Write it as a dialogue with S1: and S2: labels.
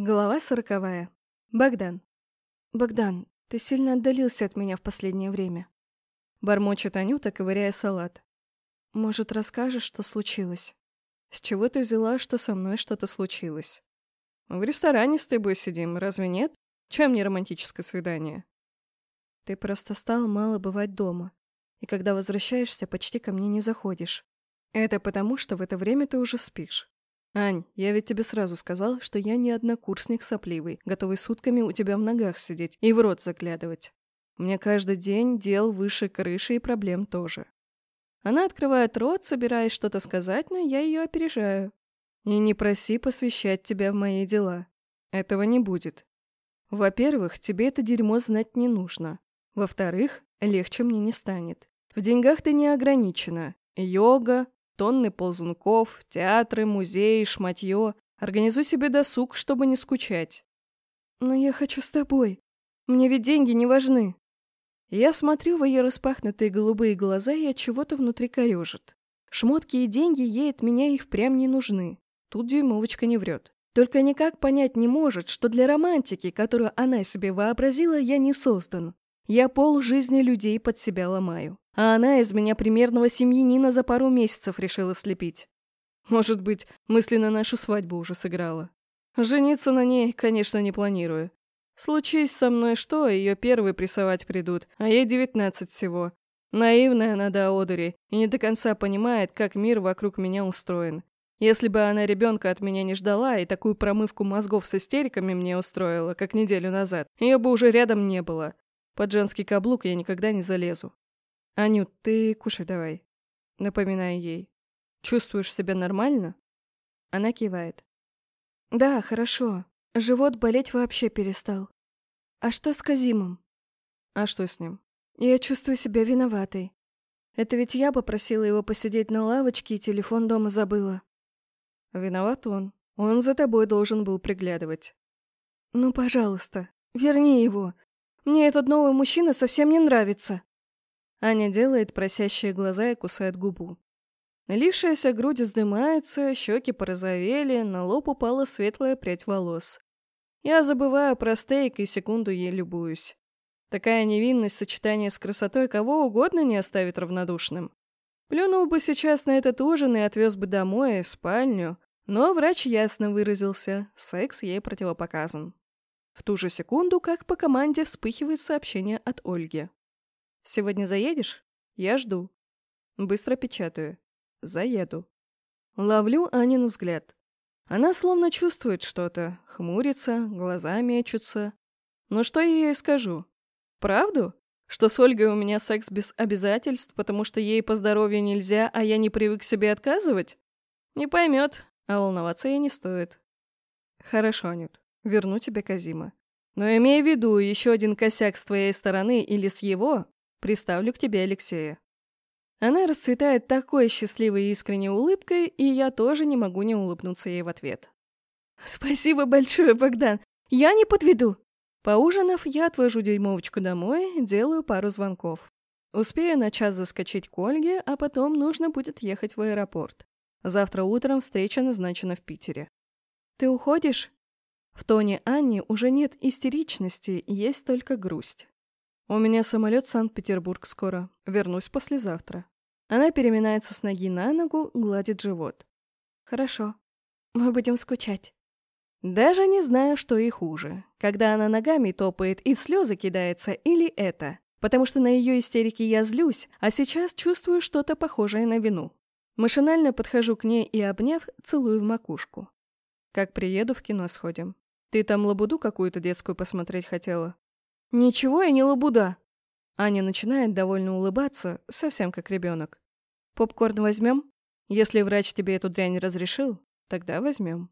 S1: Глава сороковая. Богдан. «Богдан, ты сильно отдалился от меня в последнее время». Бормочет Анюта, ковыряя салат. «Может, расскажешь, что случилось?» «С чего ты взяла, что со мной что-то случилось?» «В ресторане с тобой сидим, разве нет? Чем не романтическое свидание?» «Ты просто стал мало бывать дома, и когда возвращаешься, почти ко мне не заходишь. Это потому, что в это время ты уже спишь. «Ань, я ведь тебе сразу сказал, что я не однокурсник сопливый, готовый сутками у тебя в ногах сидеть и в рот заглядывать. Мне каждый день дел выше крыши и проблем тоже». Она открывает рот, собираясь что-то сказать, но я ее опережаю. «И не проси посвящать тебя в мои дела. Этого не будет. Во-первых, тебе это дерьмо знать не нужно. Во-вторых, легче мне не станет. В деньгах ты не ограничена. Йога, тонны ползунков, театры, музеи, шматье. Организуй себе досуг, чтобы не скучать. Но я хочу с тобой. Мне ведь деньги не важны. Я смотрю в ее распахнутые голубые глаза и от чего-то внутри корежит. Шмотки и деньги ей от меня и впрямь не нужны. Тут дюймовочка не врет. Только никак понять не может, что для романтики, которую она себе вообразила, я не создан. Я пол жизни людей под себя ломаю. А она из меня примерного семьянина за пару месяцев решила слепить. Может быть, мысленно нашу свадьбу уже сыграла. Жениться на ней, конечно, не планирую. Случись со мной что, ее первые прессовать придут, а ей девятнадцать всего. Наивная она до одури и не до конца понимает, как мир вокруг меня устроен. Если бы она ребенка от меня не ждала и такую промывку мозгов с истериками мне устроила, как неделю назад, ее бы уже рядом не было. Под женский каблук я никогда не залезу. «Анют, ты кушай давай», — напоминаю ей. «Чувствуешь себя нормально?» Она кивает. «Да, хорошо. Живот болеть вообще перестал. А что с Казимом?» «А что с ним?» «Я чувствую себя виноватой. Это ведь я попросила его посидеть на лавочке и телефон дома забыла». «Виноват он. Он за тобой должен был приглядывать». «Ну, пожалуйста, верни его. Мне этот новый мужчина совсем не нравится». Аня делает просящие глаза и кусает губу. Налившаяся грудь вздымается, щеки порозовели, на лоб упала светлая прядь волос. Я забываю про стейк и секунду ей любуюсь. Такая невинность в с красотой кого угодно не оставит равнодушным. Плюнул бы сейчас на этот ужин и отвез бы домой, в спальню, но врач ясно выразился, секс ей противопоказан. В ту же секунду, как по команде, вспыхивает сообщение от Ольги. «Сегодня заедешь? Я жду». Быстро печатаю. «Заеду». Ловлю Анин взгляд. Она словно чувствует что-то, хмурится, глаза мечутся. Ну что я ей скажу? Правду? Что с Ольгой у меня секс без обязательств, потому что ей по здоровью нельзя, а я не привык себе отказывать? Не поймет, а волноваться ей не стоит. Хорошо, Анют. Верну тебе Казима. Но имей в виду, еще один косяк с твоей стороны или с его, приставлю к тебе Алексея. Она расцветает такой счастливой и искренней улыбкой, и я тоже не могу не улыбнуться ей в ответ. «Спасибо большое, Богдан! Я не подведу!» Поужинав, я отвожу дюймовочку домой, делаю пару звонков. Успею на час заскочить к Ольге, а потом нужно будет ехать в аэропорт. Завтра утром встреча назначена в Питере. «Ты уходишь?» В тоне Анни уже нет истеричности, есть только грусть. «У меня самолет в Санкт-Петербург скоро. Вернусь послезавтра». Она переминается с ноги на ногу, гладит живот. «Хорошо. Мы будем скучать». Даже не знаю, что и хуже. Когда она ногами топает и в слезы кидается, или это. Потому что на ее истерике я злюсь, а сейчас чувствую что-то похожее на вину. Машинально подхожу к ней и, обняв, целую в макушку. Как приеду, в кино сходим. Ты там лабуду какую-то детскую посмотреть хотела? Ничего я не лабуда. Аня начинает довольно улыбаться, совсем как ребенок. Попкорн возьмем? Если врач тебе эту дрянь разрешил, тогда возьмем.